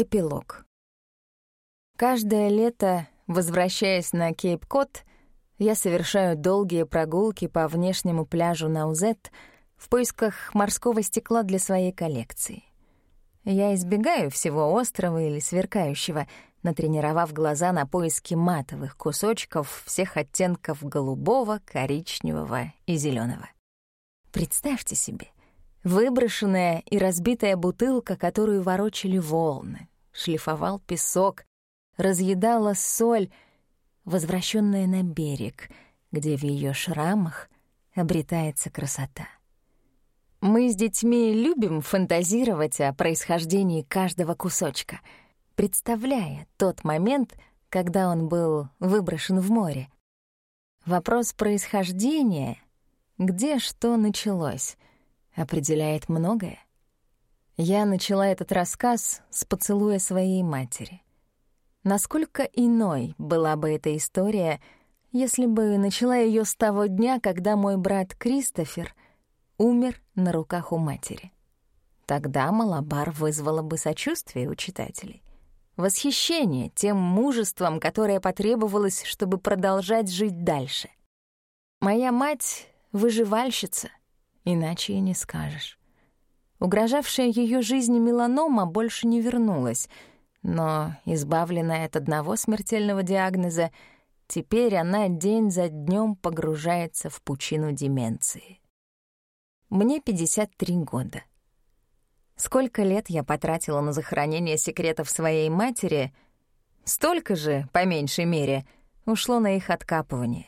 Эпилог. Каждое лето, возвращаясь на Кейп-Кот, я совершаю долгие прогулки по внешнему пляжу Наузет в поисках морского стекла для своей коллекции. Я избегаю всего острого или сверкающего, натренировав глаза на поиски матовых кусочков всех оттенков голубого, коричневого и зеленого. Представьте себе, Выброшенная и разбитая бутылка, которую ворочали волны, шлифовал песок, разъедала соль, возвращенная на берег, где в ее шрамах обретается красота. Мы с детьми любим фантазировать о происхождении каждого кусочка, представляя тот момент, когда он был выброшен в море. Вопрос происхождения — где что началось — определяет многое. Я начала этот рассказ с поцелуя своей матери. Насколько иной была бы эта история, если бы начала ее с того дня, когда мой брат Кристофер умер на руках у матери. Тогда Малабар вызвала бы сочувствие у читателей, восхищение тем мужеством, которое потребовалось, чтобы продолжать жить дальше. Моя мать — выживальщица, Иначе и не скажешь. Угрожавшая ее жизни меланома больше не вернулась, но, избавленная от одного смертельного диагноза, теперь она день за днем погружается в пучину деменции. Мне 53 года. Сколько лет я потратила на захоронение секретов своей матери, столько же, по меньшей мере, ушло на их откапывание.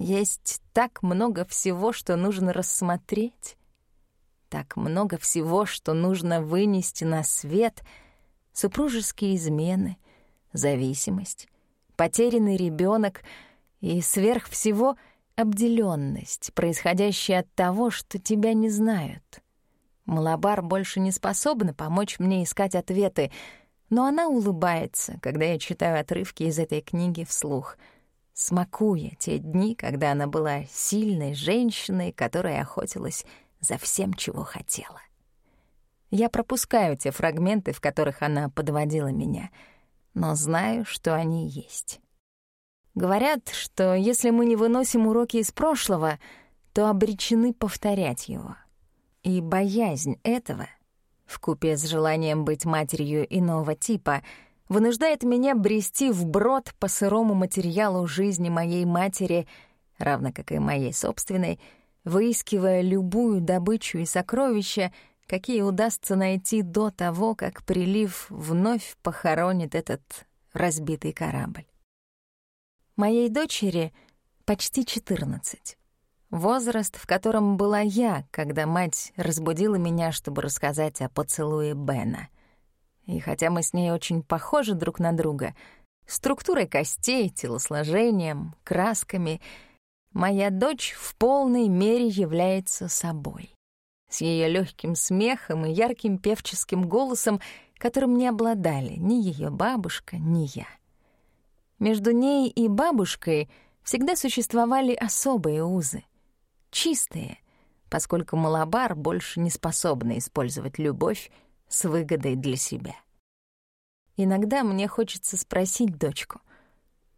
Есть так много всего, что нужно рассмотреть, так много всего, что нужно вынести на свет. Супружеские измены, зависимость, потерянный ребенок и сверх всего обделенность, происходящая от того, что тебя не знают. Малабар больше не способна помочь мне искать ответы, но она улыбается, когда я читаю отрывки из этой книги вслух — смакуя те дни, когда она была сильной женщиной, которая охотилась за всем, чего хотела. Я пропускаю те фрагменты, в которых она подводила меня, но знаю, что они есть. Говорят, что если мы не выносим уроки из прошлого, то обречены повторять его. И боязнь этого, вкупе с желанием быть матерью иного типа — вынуждает меня брести вброд по сырому материалу жизни моей матери, равно как и моей собственной, выискивая любую добычу и сокровища, какие удастся найти до того, как прилив вновь похоронит этот разбитый корабль. Моей дочери почти 14. Возраст, в котором была я, когда мать разбудила меня, чтобы рассказать о поцелуе Бена — и хотя мы с ней очень похожи друг на друга, структурой костей, телосложением, красками, моя дочь в полной мере является собой. С ее легким смехом и ярким певческим голосом, которым не обладали ни ее бабушка, ни я. Между ней и бабушкой всегда существовали особые узы, чистые, поскольку Малабар больше не способна использовать любовь с выгодой для себя. Иногда мне хочется спросить дочку,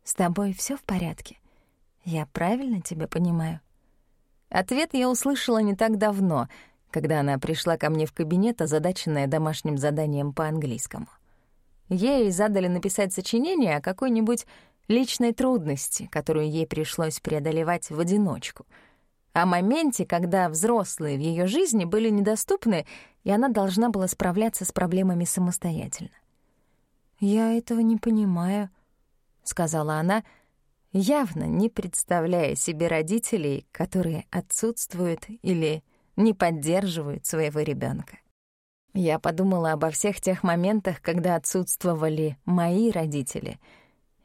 «С тобой все в порядке? Я правильно тебя понимаю?» Ответ я услышала не так давно, когда она пришла ко мне в кабинет, озадаченная домашним заданием по английскому. Ей задали написать сочинение о какой-нибудь личной трудности, которую ей пришлось преодолевать в одиночку — о моменте, когда взрослые в ее жизни были недоступны, и она должна была справляться с проблемами самостоятельно. «Я этого не понимаю», — сказала она, явно не представляя себе родителей, которые отсутствуют или не поддерживают своего ребенка. Я подумала обо всех тех моментах, когда отсутствовали мои родители,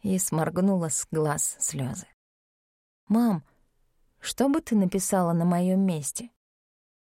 и сморгнула с глаз слезы. «Мам, что бы ты написала на моем месте?